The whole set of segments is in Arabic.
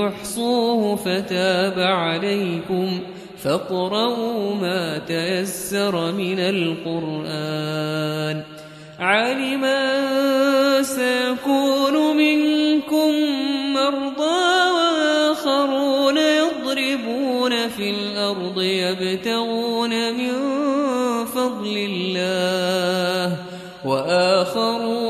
تحصوه فتاب عليكم فاقرؤوا ما تيسر من القرآن. علم أن سيكون منكم مرضى وآخرون يضربون في الأرض يبتغون من فضل الله وآخرون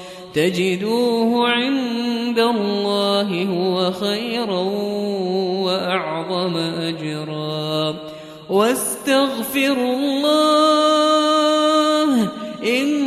تجدوه عند الله هو خيرا وأعظم أجرا. واستغفروا الله إن